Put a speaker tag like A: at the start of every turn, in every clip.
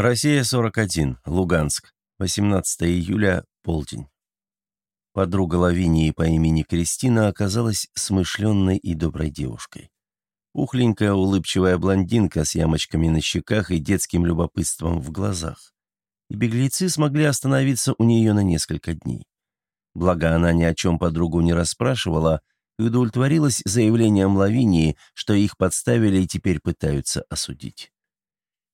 A: Россия-41, Луганск, 18 июля, полдень. Подруга Лавинии по имени Кристина оказалась смышленной и доброй девушкой. Ухленькая, улыбчивая блондинка с ямочками на щеках и детским любопытством в глазах. И беглецы смогли остановиться у нее на несколько дней. Благо, она ни о чем подругу не расспрашивала и удовлетворилась заявлением Лавинии, что их подставили и теперь пытаются осудить.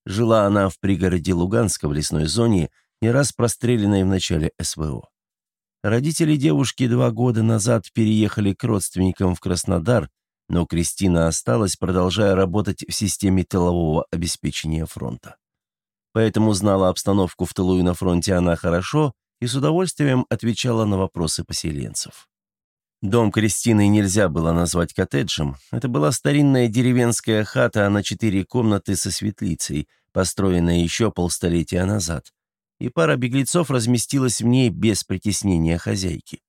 A: Жила она в пригороде Луганска в лесной зоне, не раз простреленной в начале СВО. Родители девушки два года назад переехали к родственникам в Краснодар, но Кристина осталась, продолжая работать в системе тылового обеспечения фронта. Поэтому знала обстановку в тылу и на фронте она хорошо и с удовольствием отвечала на вопросы поселенцев. Дом Кристины нельзя было назвать коттеджем. Это была старинная деревенская хата на четыре комнаты со светлицей, построенная еще полстолетия назад. И пара беглецов разместилась в ней без притеснения хозяйки.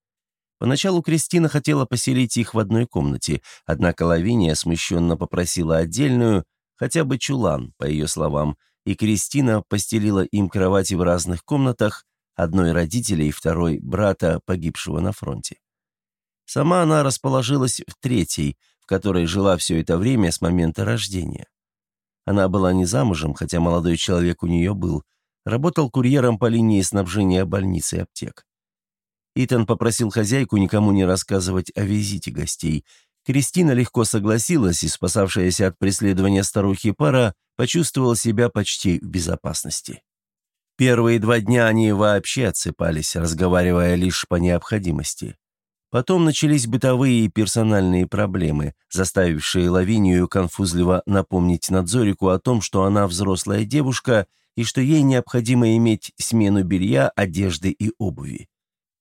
A: Поначалу Кристина хотела поселить их в одной комнате, однако Лавиния смущенно попросила отдельную, хотя бы чулан, по ее словам, и Кристина постелила им кровати в разных комнатах, одной родителей, второй брата, погибшего на фронте. Сама она расположилась в третьей, в которой жила все это время с момента рождения. Она была не замужем, хотя молодой человек у нее был. Работал курьером по линии снабжения больницы и аптек. Итан попросил хозяйку никому не рассказывать о визите гостей. Кристина легко согласилась, и спасавшаяся от преследования старухи пара почувствовала себя почти в безопасности. Первые два дня они вообще отсыпались, разговаривая лишь по необходимости. Потом начались бытовые и персональные проблемы, заставившие Лавинию конфузливо напомнить Надзорику о том, что она взрослая девушка и что ей необходимо иметь смену белья, одежды и обуви.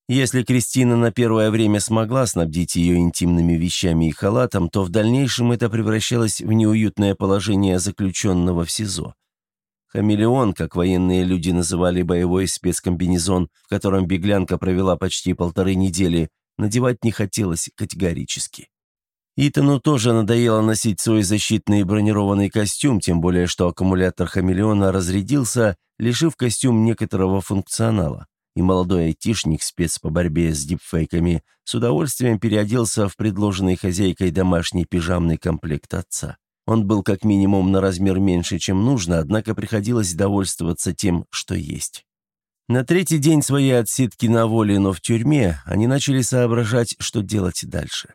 A: Если Кристина на первое время смогла снабдить ее интимными вещами и халатом, то в дальнейшем это превращалось в неуютное положение заключенного в СИЗО. Хамелеон, как военные люди называли боевой спецкомбинезон, в котором беглянка провела почти полторы недели, надевать не хотелось категорически. Итану тоже надоело носить свой защитный бронированный костюм, тем более что аккумулятор хамелеона разрядился, лишив костюм некоторого функционала, и молодой айтишник, спец по борьбе с дипфейками, с удовольствием переоделся в предложенный хозяйкой домашний пижамный комплект отца. Он был как минимум на размер меньше, чем нужно, однако приходилось довольствоваться тем, что есть. На третий день своей отсидки на воле, но в тюрьме, они начали соображать, что делать дальше.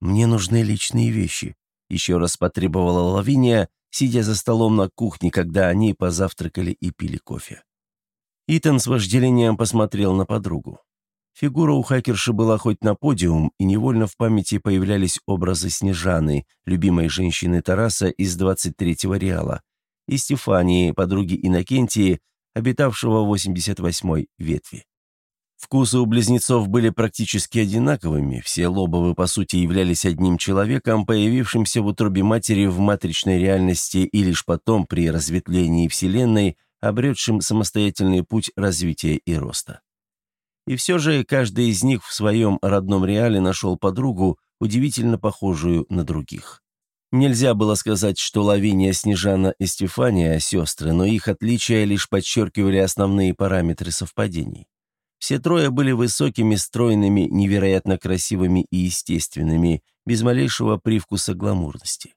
A: «Мне нужны личные вещи», — еще раз потребовала Лавиния, сидя за столом на кухне, когда они позавтракали и пили кофе. Итан с вожделением посмотрел на подругу. Фигура у хакерши была хоть на подиум, и невольно в памяти появлялись образы Снежаны, любимой женщины Тараса из 23-го Реала, и Стефании, подруги Иннокентии, обитавшего в 88-й ветви. Вкусы у близнецов были практически одинаковыми, все Лобовы, по сути, являлись одним человеком, появившимся в утробе матери в матричной реальности и лишь потом, при разветвлении Вселенной, обретшим самостоятельный путь развития и роста. И все же каждый из них в своем родном реале нашел подругу, удивительно похожую на других. Нельзя было сказать, что Лавиния, Снежана и Стефания – сестры, но их отличия лишь подчеркивали основные параметры совпадений. Все трое были высокими, стройными, невероятно красивыми и естественными, без малейшего привкуса гламурности.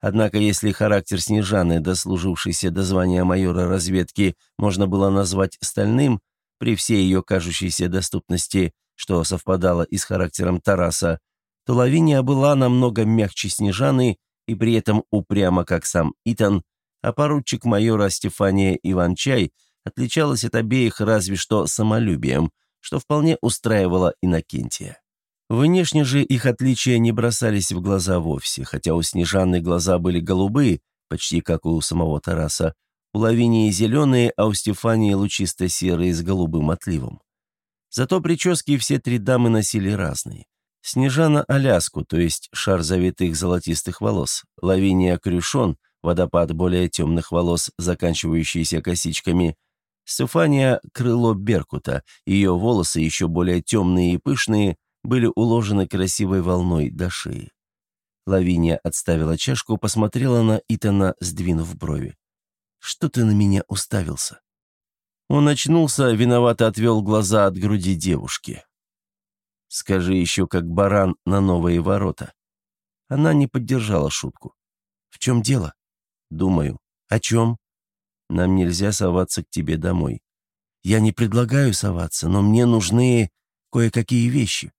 A: Однако, если характер Снежаны, дослужившейся до звания майора разведки, можно было назвать стальным, при всей ее кажущейся доступности, что совпадало и с характером Тараса, то Лавиния была намного мягче Снежаны и при этом упрямо, как сам Итан, а поручик майора Стефания Иван-Чай отличалась от обеих разве что самолюбием, что вполне устраивало Иннокентия. Внешне же их отличия не бросались в глаза вовсе, хотя у Снежаны глаза были голубые, почти как у самого Тараса, у Лавинии зеленые, а у Стефании лучисто-серые с голубым отливом. Зато прически все три дамы носили разные. Снежана Аляску, то есть шар завитых золотистых волос, Лавиния Крюшон, водопад более темных волос, заканчивающийся косичками, Стефания Крыло Беркута, ее волосы, еще более темные и пышные, были уложены красивой волной до шеи. Лавиния отставила чашку, посмотрела на Итана, сдвинув брови. Что ты на меня уставился?» Он очнулся, виновато отвел глаза от груди девушки. «Скажи еще, как баран на новые ворота». Она не поддержала шутку. «В чем дело?» «Думаю. О чем?» «Нам нельзя соваться к тебе домой». «Я не предлагаю соваться, но мне нужны кое-какие вещи.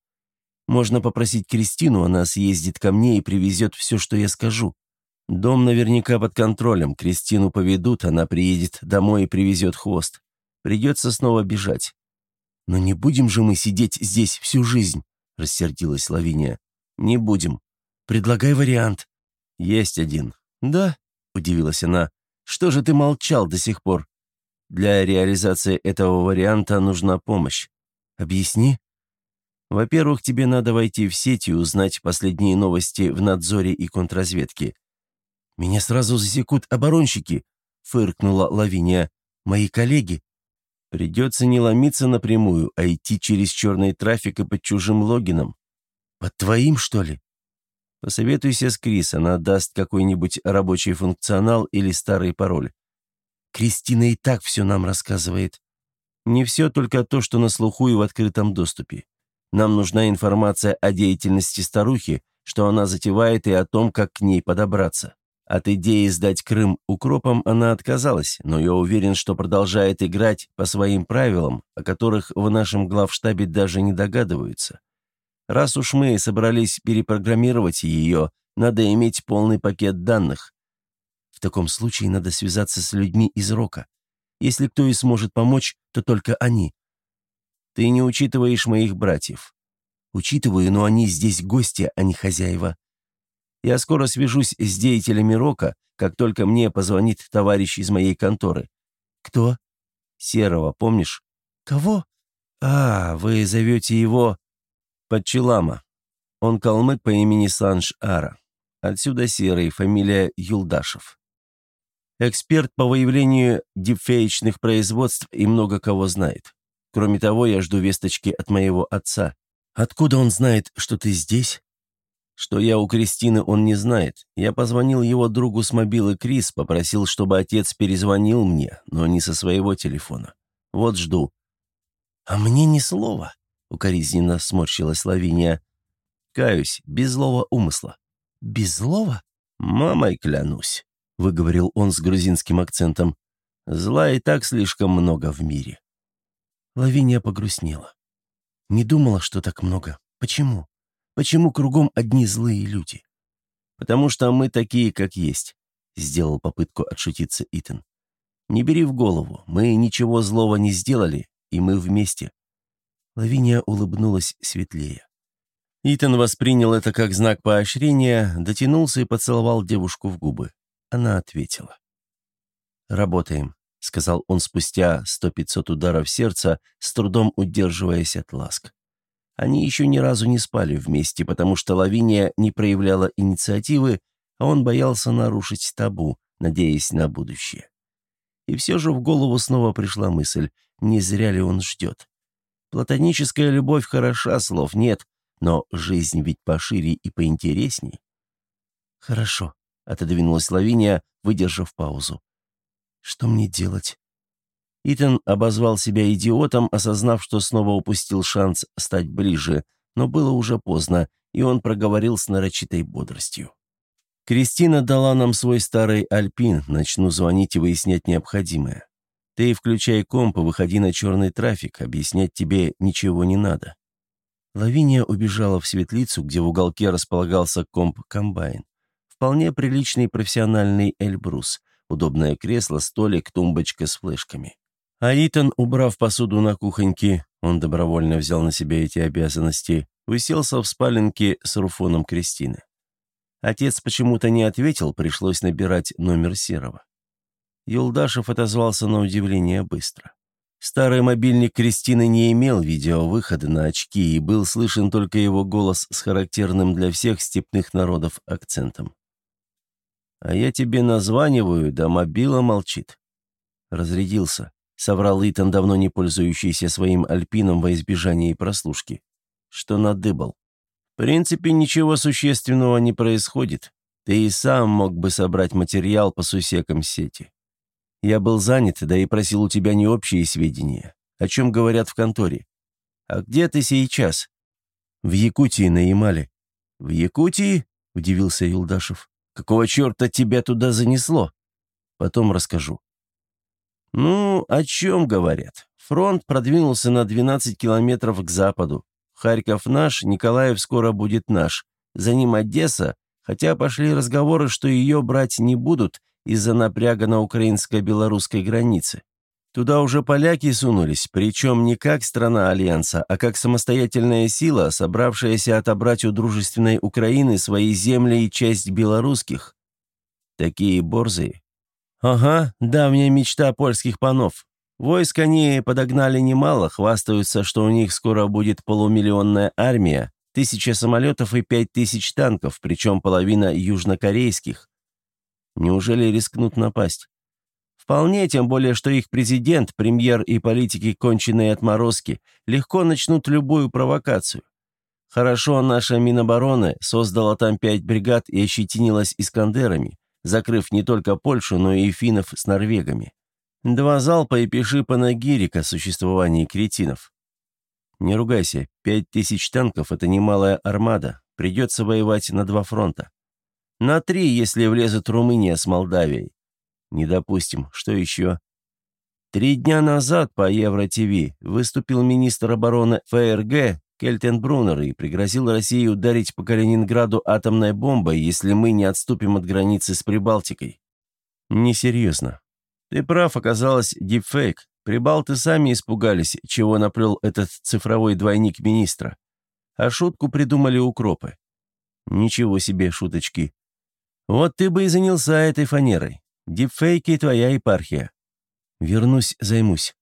A: Можно попросить Кристину, она съездит ко мне и привезет все, что я скажу. Дом наверняка под контролем, Кристину поведут, она приедет домой и привезет хвост. Придется снова бежать. «Но не будем же мы сидеть здесь всю жизнь», — рассердилась Лавиния. «Не будем. Предлагай вариант». «Есть один». «Да?» — удивилась она. «Что же ты молчал до сих пор?» «Для реализации этого варианта нужна помощь. Объясни». «Во-первых, тебе надо войти в сеть и узнать последние новости в надзоре и контрразведке». «Меня сразу засекут оборонщики», — фыркнула Лавиния. «Мои коллеги». Придется не ломиться напрямую, а идти через черный трафик и под чужим логином. Под твоим, что ли? Посоветуйся с Крис, она даст какой-нибудь рабочий функционал или старый пароль. Кристина и так все нам рассказывает. Не все, только то, что на слуху и в открытом доступе. Нам нужна информация о деятельности старухи, что она затевает и о том, как к ней подобраться. От идеи сдать Крым укропам она отказалась, но я уверен, что продолжает играть по своим правилам, о которых в нашем главштабе даже не догадываются. Раз уж мы собрались перепрограммировать ее, надо иметь полный пакет данных. В таком случае надо связаться с людьми из Рока. Если кто и сможет помочь, то только они. Ты не учитываешь моих братьев. Учитываю, но они здесь гости, а не хозяева. Я скоро свяжусь с деятелями Рока, как только мне позвонит товарищ из моей конторы. Кто? Серого, помнишь? Кого? А, вы зовете его... Подчелама. Он калмык по имени Санж Ара. Отсюда Серый, фамилия Юлдашев. Эксперт по выявлению дипфеечных производств и много кого знает. Кроме того, я жду весточки от моего отца. Откуда он знает, что ты здесь? Что я у Кристины, он не знает. Я позвонил его другу с мобилы Крис, попросил, чтобы отец перезвонил мне, но не со своего телефона. Вот жду. «А мне ни слова», — укоризненно сморщилась Лавиния. «Каюсь, без злого умысла». «Без злого?» «Мамой клянусь», — выговорил он с грузинским акцентом. «Зла и так слишком много в мире». Лавиния погрустнела. «Не думала, что так много. Почему?» Почему кругом одни злые люди? Потому что мы такие, как есть, сделал попытку отшутиться Итан. Не бери в голову, мы ничего злого не сделали, и мы вместе. Лавиния улыбнулась светлее. Итан воспринял это как знак поощрения, дотянулся и поцеловал девушку в губы. Она ответила. «Работаем», — сказал он спустя сто-пятьсот ударов сердца, с трудом удерживаясь от ласк. Они еще ни разу не спали вместе, потому что Лавиния не проявляла инициативы, а он боялся нарушить табу, надеясь на будущее. И все же в голову снова пришла мысль, не зря ли он ждет. Платоническая любовь хороша, слов нет, но жизнь ведь пошире и поинтересней. «Хорошо», — отодвинулась Лавиния, выдержав паузу. «Что мне делать?» Итан обозвал себя идиотом, осознав, что снова упустил шанс стать ближе, но было уже поздно, и он проговорил с нарочитой бодростью. «Кристина дала нам свой старый альпин, начну звонить и выяснять необходимое. Ты включай комп и выходи на черный трафик, объяснять тебе ничего не надо». Лавиния убежала в светлицу, где в уголке располагался комп-комбайн. Вполне приличный профессиональный Эльбрус, удобное кресло, столик, тумбочка с флешками. А Итан, убрав посуду на кухоньке, он добровольно взял на себя эти обязанности, уселся в спаленке с Руфоном Кристины. Отец почему-то не ответил, пришлось набирать номер Серого. Юлдашев отозвался на удивление быстро. Старый мобильник Кристины не имел видеовыхода на очки, и был слышен только его голос с характерным для всех степных народов акцентом. «А я тебе названиваю, да мобила молчит». Разрядился соврал Итан, давно не пользующийся своим альпином во избежание прослушки. Что надыбал. В принципе, ничего существенного не происходит. Ты и сам мог бы собрать материал по сусекам сети. Я был занят, да и просил у тебя не общие сведения. О чем говорят в конторе? А где ты сейчас? В Якутии на Ямале. В Якутии? Удивился Юлдашев. Какого черта тебя туда занесло? Потом расскажу. Ну, о чем говорят? Фронт продвинулся на 12 километров к западу. Харьков наш, Николаев скоро будет наш. За ним Одесса, хотя пошли разговоры, что ее брать не будут из-за напряга на украинско-белорусской границе. Туда уже поляки сунулись, причем не как страна Альянса, а как самостоятельная сила, собравшаяся отобрать у дружественной Украины свои земли и часть белорусских. Такие борзые. Ага, давняя мечта польских панов. Войск они подогнали немало, хвастаются, что у них скоро будет полумиллионная армия, тысяча самолетов и пять тысяч танков, причем половина южнокорейских. Неужели рискнут напасть? Вполне, тем более, что их президент, премьер и политики конченые отморозки легко начнут любую провокацию. Хорошо наша Минобороны создала там пять бригад и ощетинилась Искандерами, закрыв не только Польшу, но и финнов с норвегами. Два залпа и пиши панагирик о существовании кретинов. Не ругайся, пять тысяч танков — это немалая армада, придется воевать на два фронта. На три, если влезет Румыния с Молдавией. Не допустим, что еще? Три дня назад по Евро-ТВ выступил министр обороны ФРГ Кельтенбруннер и пригрозил России ударить по Калининграду атомной бомбой, если мы не отступим от границы с Прибалтикой. Несерьезно. Ты прав, оказалось, дипфейк. Прибалты сами испугались, чего наплел этот цифровой двойник министра. А шутку придумали укропы. Ничего себе шуточки. Вот ты бы и занялся этой фанерой. Дипфейки — твоя епархия. Вернусь, займусь.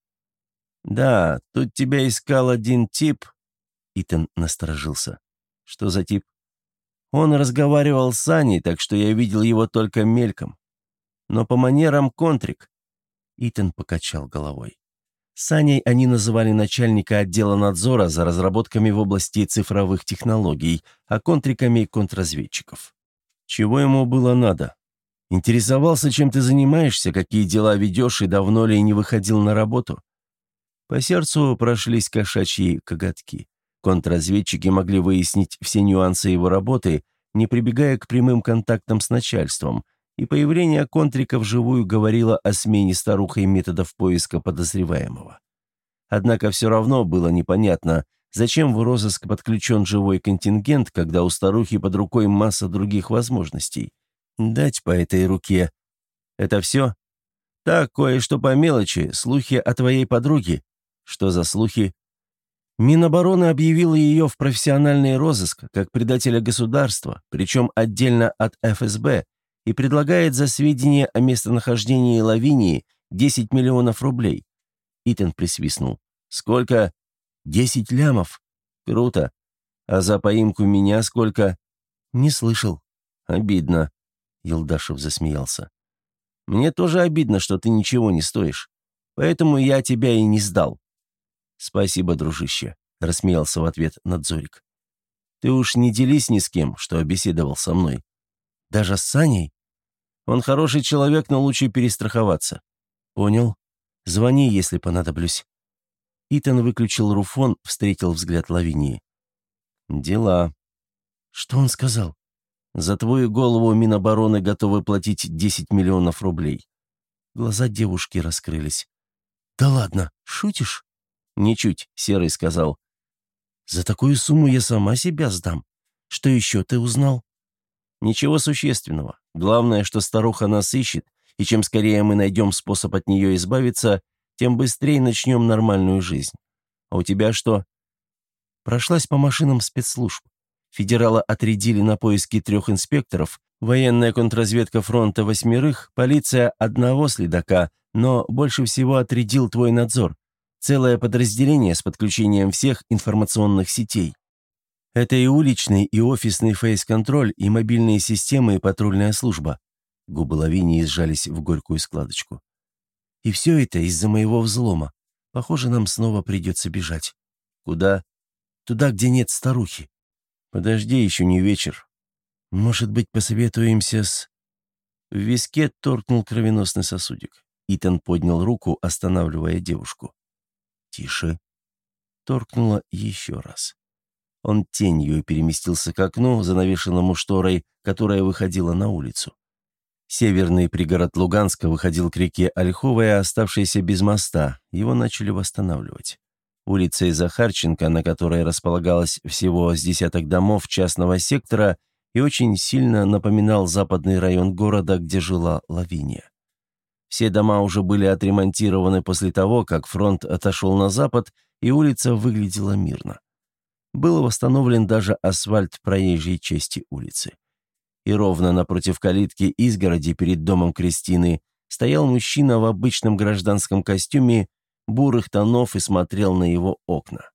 A: Да, тут тебя искал один тип. Итан насторожился. Что за тип? Он разговаривал с Аней, так что я видел его только мельком. Но по манерам контрик. Итан покачал головой. Саней они называли начальника отдела надзора за разработками в области цифровых технологий, а контриками – контрразведчиков. Чего ему было надо? Интересовался, чем ты занимаешься, какие дела ведешь и давно ли не выходил на работу? По сердцу прошлись кошачьи коготки. Контрразведчики могли выяснить все нюансы его работы, не прибегая к прямым контактам с начальством – и появление Контрика вживую говорило о смене старухой методов поиска подозреваемого. Однако все равно было непонятно, зачем в розыск подключен живой контингент, когда у старухи под рукой масса других возможностей. Дать по этой руке. Это все? Так, кое-что по мелочи, слухи о твоей подруге. Что за слухи? Минобороны объявила ее в профессиональный розыск как предателя государства, причем отдельно от ФСБ, и предлагает за сведения о местонахождении Лавинии 10 миллионов рублей. Итан присвистнул. «Сколько?» «Десять лямов. Круто. А за поимку меня сколько?» «Не слышал». «Обидно», — Елдашев засмеялся. «Мне тоже обидно, что ты ничего не стоишь. Поэтому я тебя и не сдал». «Спасибо, дружище», — рассмеялся в ответ Надзорик. «Ты уж не делись ни с кем, что беседовал со мной. Даже с Саней?» Он хороший человек, но лучше перестраховаться». «Понял. Звони, если понадоблюсь». Итан выключил руфон, встретил взгляд Лавинии. «Дела». «Что он сказал?» «За твою голову Минобороны готовы платить 10 миллионов рублей». Глаза девушки раскрылись. «Да ладно, шутишь?» «Ничуть», — Серый сказал. «За такую сумму я сама себя сдам. Что еще ты узнал?» «Ничего существенного. Главное, что старуха нас ищет, и чем скорее мы найдем способ от нее избавиться, тем быстрее начнем нормальную жизнь. А у тебя что?» Прошлась по машинам спецслужб. Федерала отрядили на поиски трех инспекторов, военная контрразведка фронта восьмерых, полиция одного следака, но больше всего отрядил твой надзор. Целое подразделение с подключением всех информационных сетей. Это и уличный, и офисный фейс-контроль, и мобильные системы, и патрульная служба. Губы Лавинии сжались в горькую складочку. И все это из-за моего взлома. Похоже, нам снова придется бежать. Куда? Туда, где нет старухи. Подожди, еще не вечер. Может быть, посоветуемся с... В виске торкнул кровеносный сосудик. Итан поднял руку, останавливая девушку. «Тише!» Торкнуло еще раз. Он тенью переместился к окну, занавешенному шторой, которая выходила на улицу. Северный пригород Луганска выходил к реке Ольховая, оставшейся без моста. Его начали восстанавливать. Улица Захарченко, на которой располагалось всего с десяток домов частного сектора, и очень сильно напоминал западный район города, где жила Лавиния. Все дома уже были отремонтированы после того, как фронт отошел на запад, и улица выглядела мирно. Был восстановлен даже асфальт проезжей части улицы. И ровно напротив калитки изгороди перед домом Кристины стоял мужчина в обычном гражданском костюме бурых тонов и смотрел на его окна.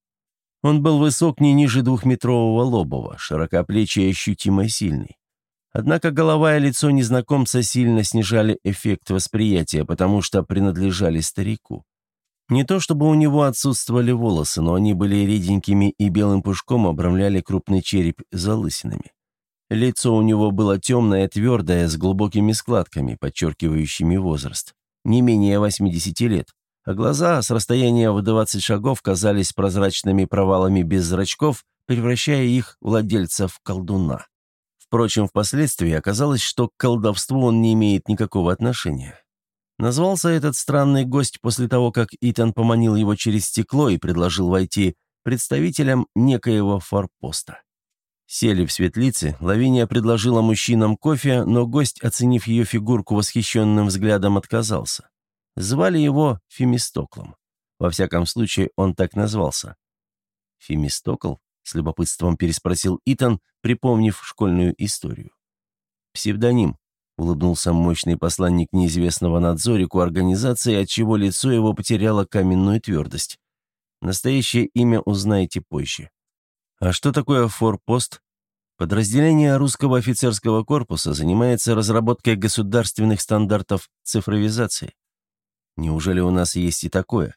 A: Он был высок не ниже двухметрового лобова, широкоплечий и ощутимо сильный. Однако голова и лицо незнакомца сильно снижали эффект восприятия, потому что принадлежали старику. Не то чтобы у него отсутствовали волосы, но они были реденькими и белым пушком обрамляли крупный череп залысинами. Лицо у него было темное, твердое, с глубокими складками, подчеркивающими возраст. Не менее 80 лет а глаза с расстояния в 20 шагов казались прозрачными провалами без зрачков, превращая их владельца в колдуна. Впрочем, впоследствии оказалось, что к колдовству он не имеет никакого отношения. Назвался этот странный гость после того, как Итан поманил его через стекло и предложил войти представителям некоего форпоста. Сели в светлице, Лавиния предложила мужчинам кофе, но гость, оценив ее фигурку восхищенным взглядом, отказался. Звали его Фемистоклом. Во всяком случае, он так назвался. «Фемистокл?» — с любопытством переспросил Итан, припомнив школьную историю. «Псевдоним», — улыбнулся мощный посланник неизвестного надзорику организации, отчего лицо его потеряло каменную твердость. «Настоящее имя узнаете позже». «А что такое форпост?» Подразделение русского офицерского корпуса занимается разработкой государственных стандартов цифровизации. Неужели у нас есть и такое?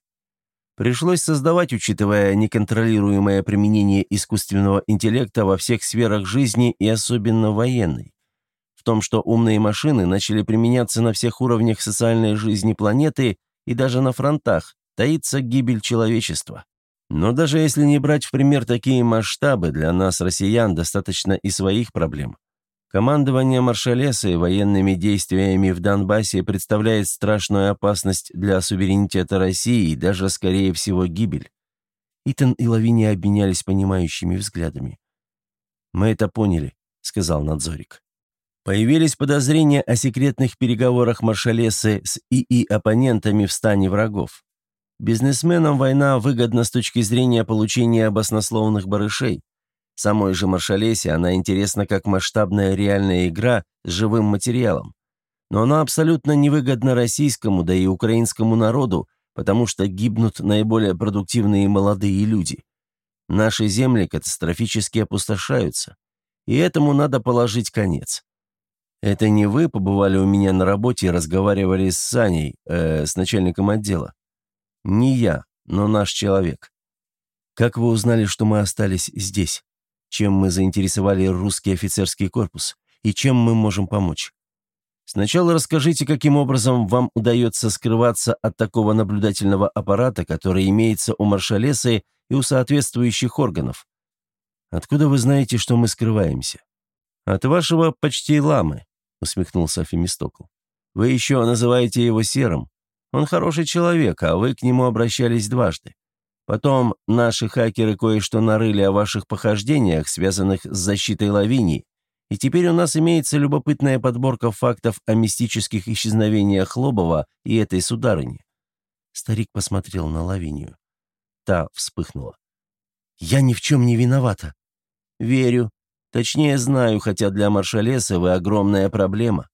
A: Пришлось создавать, учитывая неконтролируемое применение искусственного интеллекта во всех сферах жизни и особенно военной. В том, что умные машины начали применяться на всех уровнях социальной жизни планеты и даже на фронтах, таится гибель человечества. Но даже если не брать в пример такие масштабы, для нас, россиян, достаточно и своих проблем. Командование Маршалеса и военными действиями в Донбассе представляет страшную опасность для суверенитета России и даже, скорее всего, гибель. Итан и Лавиния обменялись понимающими взглядами. «Мы это поняли», — сказал надзорик. Появились подозрения о секретных переговорах Маршалесы с ИИ-оппонентами в стане врагов. Бизнесменам война выгодна с точки зрения получения баснословных барышей. Самой же Маршалесе она интересна как масштабная реальная игра с живым материалом. Но она абсолютно невыгодна российскому, да и украинскому народу, потому что гибнут наиболее продуктивные молодые люди. Наши земли катастрофически опустошаются, и этому надо положить конец. Это не вы побывали у меня на работе и разговаривали с Саней, э, с начальником отдела? Не я, но наш человек. Как вы узнали, что мы остались здесь? Чем мы заинтересовали русский офицерский корпус и чем мы можем помочь. Сначала расскажите, каким образом вам удается скрываться от такого наблюдательного аппарата, который имеется у маршалесы и у соответствующих органов. Откуда вы знаете, что мы скрываемся? От вашего почти ламы, усмехнулся Фемистокл. Вы еще называете его серым. Он хороший человек, а вы к нему обращались дважды. Потом наши хакеры кое-что нарыли о ваших похождениях, связанных с защитой Лавинии, и теперь у нас имеется любопытная подборка фактов о мистических исчезновениях Лобова и этой сударыни». Старик посмотрел на Лавинию. Та вспыхнула. «Я ни в чем не виновата». «Верю. Точнее, знаю, хотя для маршалеса вы огромная проблема.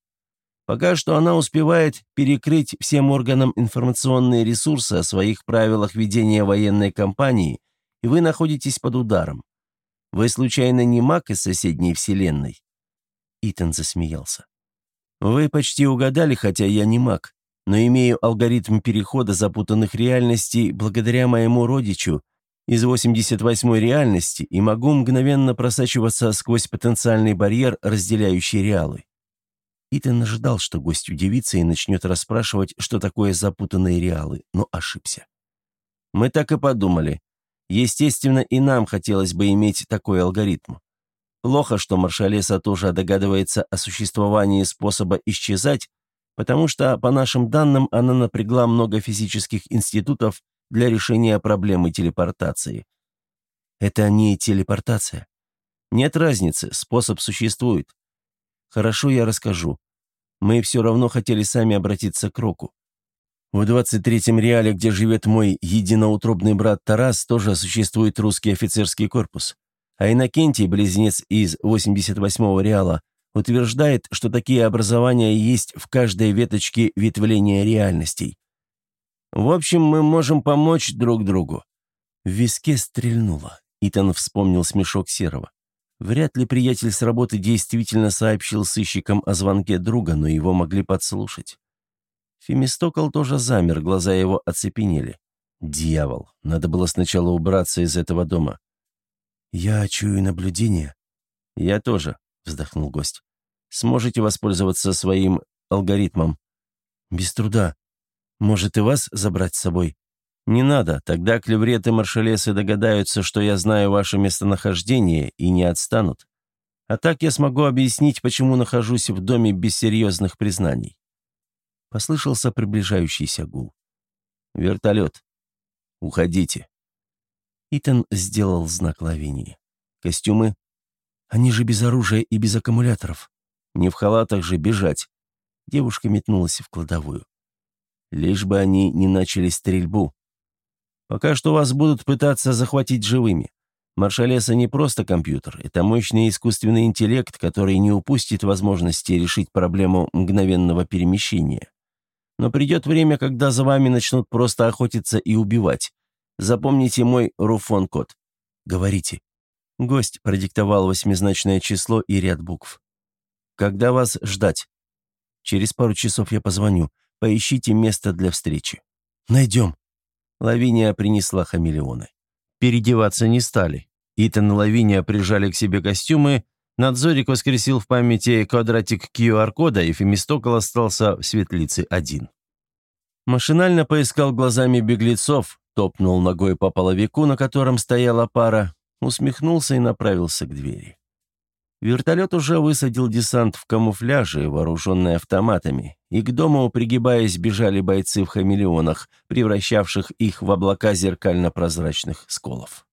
A: Пока что она успевает перекрыть всем органам информационные ресурсы о своих правилах ведения военной кампании, и вы находитесь под ударом. Вы случайно не маг из соседней вселенной?» Итан засмеялся. «Вы почти угадали, хотя я не маг, но имею алгоритм перехода запутанных реальностей благодаря моему родичу из 88-й реальности и могу мгновенно просачиваться сквозь потенциальный барьер, разделяющий реалы. Итан ожидал, что гость удивится и начнет расспрашивать, что такое запутанные реалы, но ошибся. «Мы так и подумали. Естественно, и нам хотелось бы иметь такой алгоритм. Плохо, что Маршалеса тоже догадывается о существовании способа исчезать, потому что, по нашим данным, она напрягла много физических институтов для решения проблемы телепортации. Это не телепортация. Нет разницы, способ существует. Хорошо, я расскажу. Мы все равно хотели сами обратиться к Року. В 23-м реале, где живет мой единоутробный брат Тарас, тоже существует русский офицерский корпус. А Иннокентий, близнец из 88-го реала, утверждает, что такие образования есть в каждой веточке ветвления реальностей. В общем, мы можем помочь друг другу». В виске стрельнуло. Итан вспомнил смешок Серого. Вряд ли приятель с работы действительно сообщил сыщикам о звонке друга, но его могли подслушать. Фемистокл тоже замер, глаза его оцепенели. «Дьявол! Надо было сначала убраться из этого дома». «Я чую наблюдение». «Я тоже», — вздохнул гость. «Сможете воспользоваться своим алгоритмом?» «Без труда. Может, и вас забрать с собой?» «Не надо, тогда клевреты маршалесы догадаются, что я знаю ваше местонахождение и не отстанут. А так я смогу объяснить, почему нахожусь в доме без серьезных признаний». Послышался приближающийся гул. «Вертолет. Уходите». Итан сделал знак Лавинии. «Костюмы? Они же без оружия и без аккумуляторов. Не в халатах же бежать». Девушка метнулась в кладовую. «Лишь бы они не начали стрельбу. Пока что вас будут пытаться захватить живыми. Маршалеса не просто компьютер, это мощный искусственный интеллект, который не упустит возможности решить проблему мгновенного перемещения. Но придет время, когда за вами начнут просто охотиться и убивать. Запомните мой руфон-код. Говорите. Гость продиктовал восьмизначное число и ряд букв. Когда вас ждать? Через пару часов я позвоню. Поищите место для встречи. Найдем. Лавиния принесла хамелеоны. Передеваться не стали. Итан и Лавиния прижали к себе костюмы, Надзорик воскресил в памяти квадратик QR-кода, и Фемистокл остался в светлице один. Машинально поискал глазами беглецов, топнул ногой по половику, на котором стояла пара, усмехнулся и направился к двери. Вертолет уже высадил десант в камуфляже, вооруженный автоматами, и к дому, пригибаясь, бежали бойцы в хамелеонах, превращавших их в облака зеркально-прозрачных сколов.